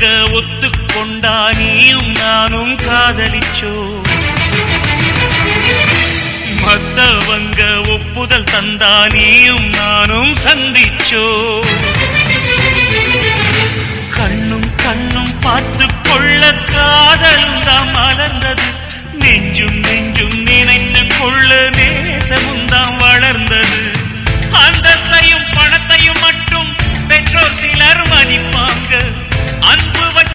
வாங்க ஒத்துக்கொண்டா நீயும் நானும் காதலிச்சோ? மத்தவங்க ஒப்புதல் தந்தா நீயும் நானும் சந்திச்சோ?